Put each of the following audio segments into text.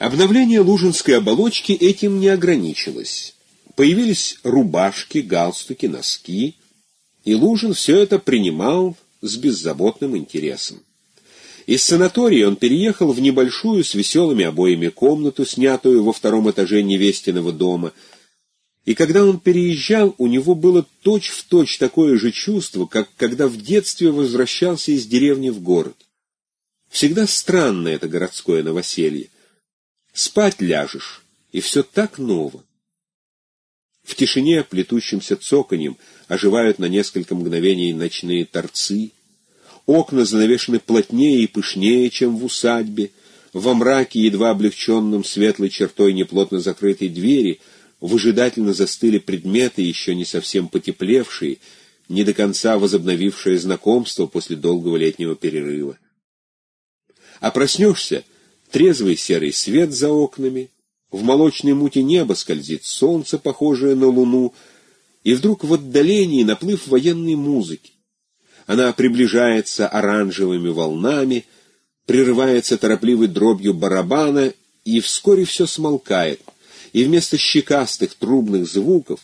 Обновление лужинской оболочки этим не ограничилось. Появились рубашки, галстуки, носки, и Лужин все это принимал с беззаботным интересом. Из санатория он переехал в небольшую с веселыми обоями комнату, снятую во втором этаже невестиного дома. И когда он переезжал, у него было точь-в-точь точь такое же чувство, как когда в детстве возвращался из деревни в город. Всегда странно это городское новоселье. Спать ляжешь, и все так ново. В тишине, плетущимся цоканьем, оживают на несколько мгновений ночные торцы — Окна занавешены плотнее и пышнее, чем в усадьбе. Во мраке, едва облегченном светлой чертой неплотно закрытой двери, выжидательно застыли предметы, еще не совсем потеплевшие, не до конца возобновившие знакомство после долгого летнего перерыва. А проснешься — трезвый серый свет за окнами, в молочной муте неба скользит солнце, похожее на луну, и вдруг в отдалении наплыв военной музыки. Она приближается оранжевыми волнами, прерывается торопливой дробью барабана, и вскоре все смолкает, и вместо щекастых трубных звуков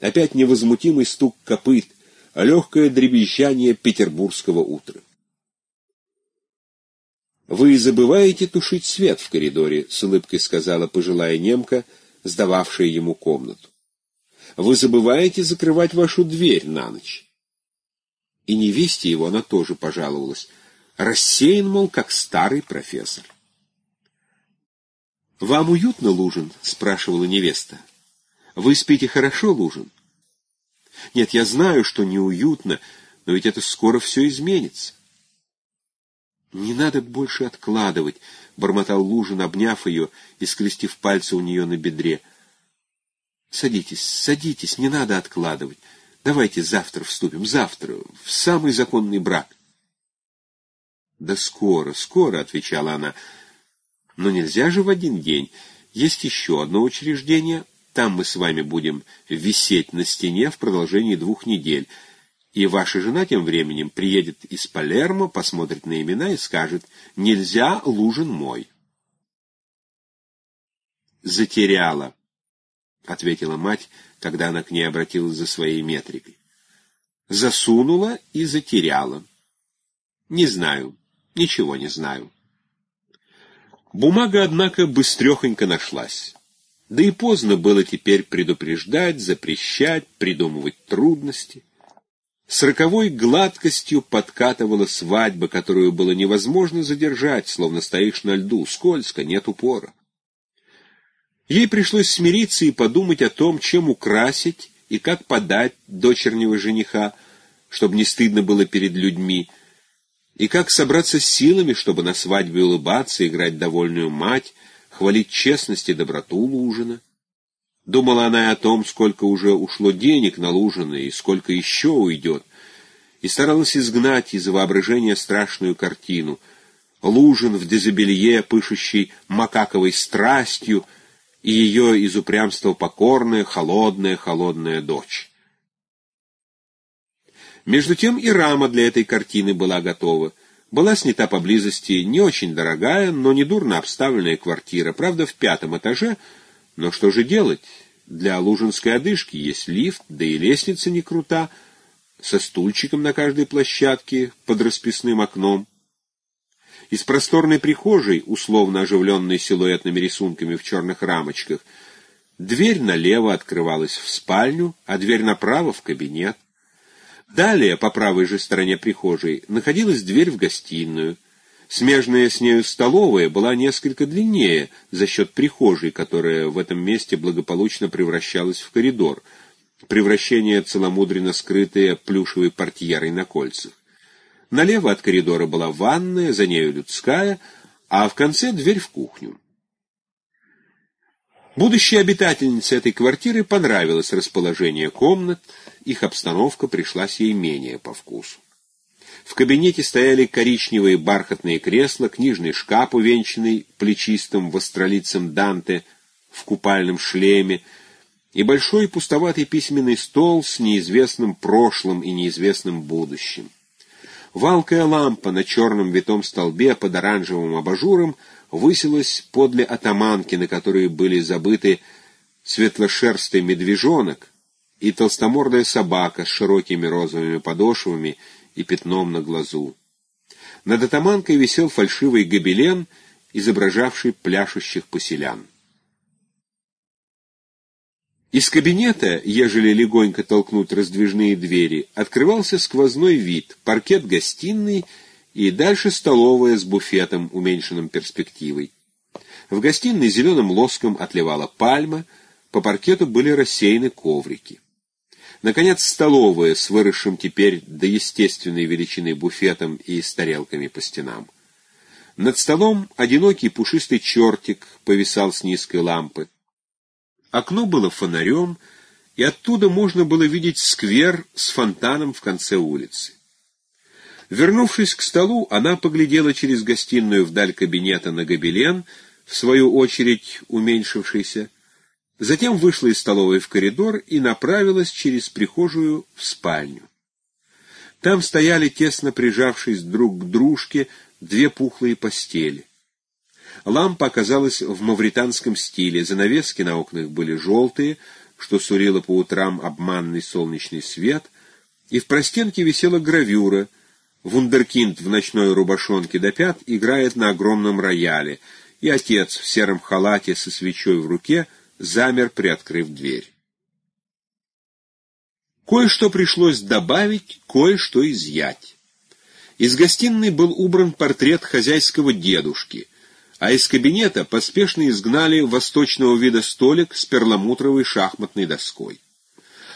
опять невозмутимый стук копыт, легкое дребезжание петербургского утра. «Вы забываете тушить свет в коридоре», — с улыбкой сказала пожилая немка, сдававшая ему комнату. «Вы забываете закрывать вашу дверь на ночь». И невесте его она тоже пожаловалась. Рассеян, мол, как старый профессор. «Вам уютно, Лужин?» — спрашивала невеста. «Вы спите хорошо, Лужин?» «Нет, я знаю, что неуютно, но ведь это скоро все изменится». «Не надо больше откладывать», — бормотал Лужин, обняв ее и скрестив пальцы у нее на бедре. «Садитесь, садитесь, не надо откладывать. Давайте завтра вступим, завтра, в самый законный брак. Да скоро, скоро, отвечала она. Но нельзя же в один день. Есть еще одно учреждение. Там мы с вами будем висеть на стене в продолжении двух недель. И ваша жена тем временем приедет из Палермо, посмотрит на имена и скажет «Нельзя, Лужин мой». Затеряла, — ответила мать, когда она к ней обратилась за своей метрикой. Засунула и затеряла. Не знаю, ничего не знаю. Бумага, однако, быстрехонько нашлась. Да и поздно было теперь предупреждать, запрещать, придумывать трудности. С роковой гладкостью подкатывала свадьба, которую было невозможно задержать, словно стоишь на льду, скользко, нет упора. Ей пришлось смириться и подумать о том, чем украсить и как подать дочернего жениха, чтобы не стыдно было перед людьми, и как собраться с силами, чтобы на свадьбе улыбаться, играть довольную мать, хвалить честность и доброту Лужина. Думала она о том, сколько уже ушло денег на Лужина и сколько еще уйдет, и старалась изгнать из воображения страшную картину. Лужин в дезобелье, пышущий макаковой страстью — и ее из упрямства покорная, холодная, холодная дочь. Между тем и рама для этой картины была готова. Была снята поблизости не очень дорогая, но недурно обставленная квартира, правда, в пятом этаже, но что же делать? Для лужинской одышки есть лифт, да и лестница не крута, со стульчиком на каждой площадке под расписным окном. Из просторной прихожей, условно оживленной силуэтными рисунками в черных рамочках, дверь налево открывалась в спальню, а дверь направо — в кабинет. Далее, по правой же стороне прихожей, находилась дверь в гостиную. Смежная с нею столовая была несколько длиннее за счет прихожей, которая в этом месте благополучно превращалась в коридор, превращение целомудренно скрытое плюшевой портьерой на кольцах. Налево от коридора была ванная, за нею людская, а в конце дверь в кухню. Будущей обитательнице этой квартиры понравилось расположение комнат, их обстановка пришлась ей менее по вкусу. В кабинете стояли коричневые бархатные кресла, книжный шкаф, увенчанный плечистым востролицем Данте в купальном шлеме, и большой пустоватый письменный стол с неизвестным прошлым и неизвестным будущим. Валкая лампа на черном витом столбе под оранжевым абажуром высилась подле атаманки, на которой были забыты светлошерстый медвежонок и толстомордая собака с широкими розовыми подошвами и пятном на глазу. Над атаманкой висел фальшивый гобелен, изображавший пляшущих поселян. Из кабинета, ежели легонько толкнуть раздвижные двери, открывался сквозной вид, паркет гостиной и дальше столовая с буфетом, уменьшенным перспективой. В гостиной зеленым лоском отливала пальма, по паркету были рассеяны коврики. Наконец, столовая с выросшим теперь до естественной величины буфетом и с тарелками по стенам. Над столом одинокий пушистый чертик повисал с низкой лампы. Окно было фонарем, и оттуда можно было видеть сквер с фонтаном в конце улицы. Вернувшись к столу, она поглядела через гостиную вдаль кабинета на гобелен, в свою очередь уменьшившийся, затем вышла из столовой в коридор и направилась через прихожую в спальню. Там стояли, тесно прижавшись друг к дружке, две пухлые постели. Лампа оказалась в мавританском стиле, занавески на окнах были желтые, что сурило по утрам обманный солнечный свет, и в простенке висела гравюра — Вундеркинд в ночной рубашонке до пят играет на огромном рояле, и отец в сером халате со свечой в руке замер, приоткрыв дверь. Кое-что пришлось добавить, кое-что изъять. Из гостиной был убран портрет хозяйского дедушки, а из кабинета поспешно изгнали восточного вида столик с перламутровой шахматной доской.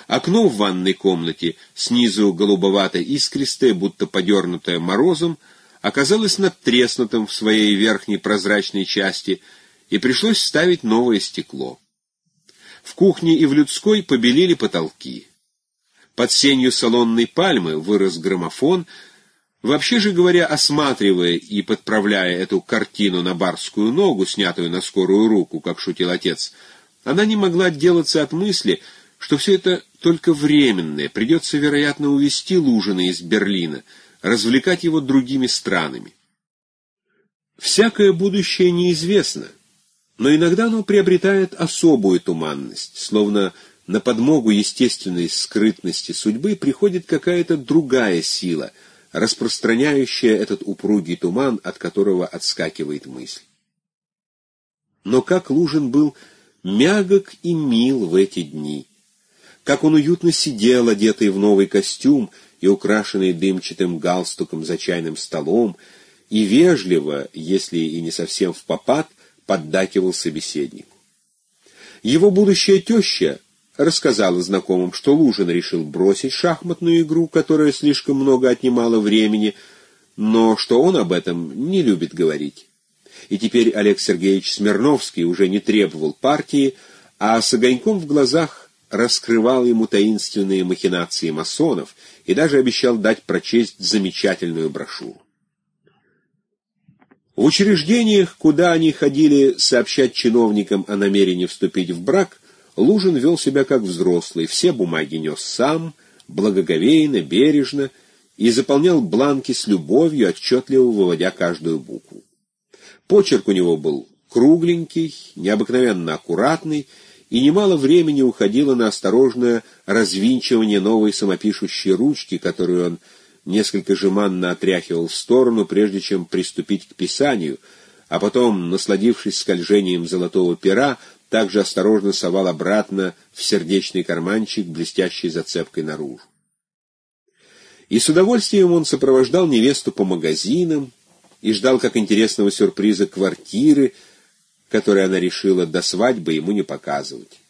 Окно в ванной комнате, снизу голубовато-искристое, будто подернутое морозом, оказалось надтреснутым в своей верхней прозрачной части, и пришлось ставить новое стекло. В кухне и в людской побелели потолки. Под сенью салонной пальмы вырос граммофон. Вообще же говоря, осматривая и подправляя эту картину на барскую ногу, снятую на скорую руку, как шутил отец, она не могла отделаться от мысли, что все это только временное, придется, вероятно, увезти Лужина из Берлина, развлекать его другими странами. Всякое будущее неизвестно, но иногда оно приобретает особую туманность, словно на подмогу естественной скрытности судьбы приходит какая-то другая сила, распространяющая этот упругий туман, от которого отскакивает мысль. Но как Лужин был мягок и мил в эти дни — как он уютно сидел, одетый в новый костюм и украшенный дымчатым галстуком за чайным столом, и вежливо, если и не совсем в попад, поддакивал собеседнику. Его будущая теща рассказала знакомым, что Лужин решил бросить шахматную игру, которая слишком много отнимала времени, но что он об этом не любит говорить. И теперь Олег Сергеевич Смирновский уже не требовал партии, а с огоньком в глазах раскрывал ему таинственные махинации масонов и даже обещал дать прочесть замечательную брошюру. В учреждениях, куда они ходили сообщать чиновникам о намерении вступить в брак, Лужин вел себя как взрослый, все бумаги нес сам, благоговейно, бережно, и заполнял бланки с любовью, отчетливо выводя каждую букву. Почерк у него был кругленький, необыкновенно аккуратный, и немало времени уходило на осторожное развинчивание новой самопишущей ручки, которую он несколько жеманно отряхивал в сторону, прежде чем приступить к писанию, а потом, насладившись скольжением золотого пера, также осторожно совал обратно в сердечный карманчик, блестящей зацепкой наружу. И с удовольствием он сопровождал невесту по магазинам и ждал как интересного сюрприза квартиры, который она решила до свадьбы ему не показывать.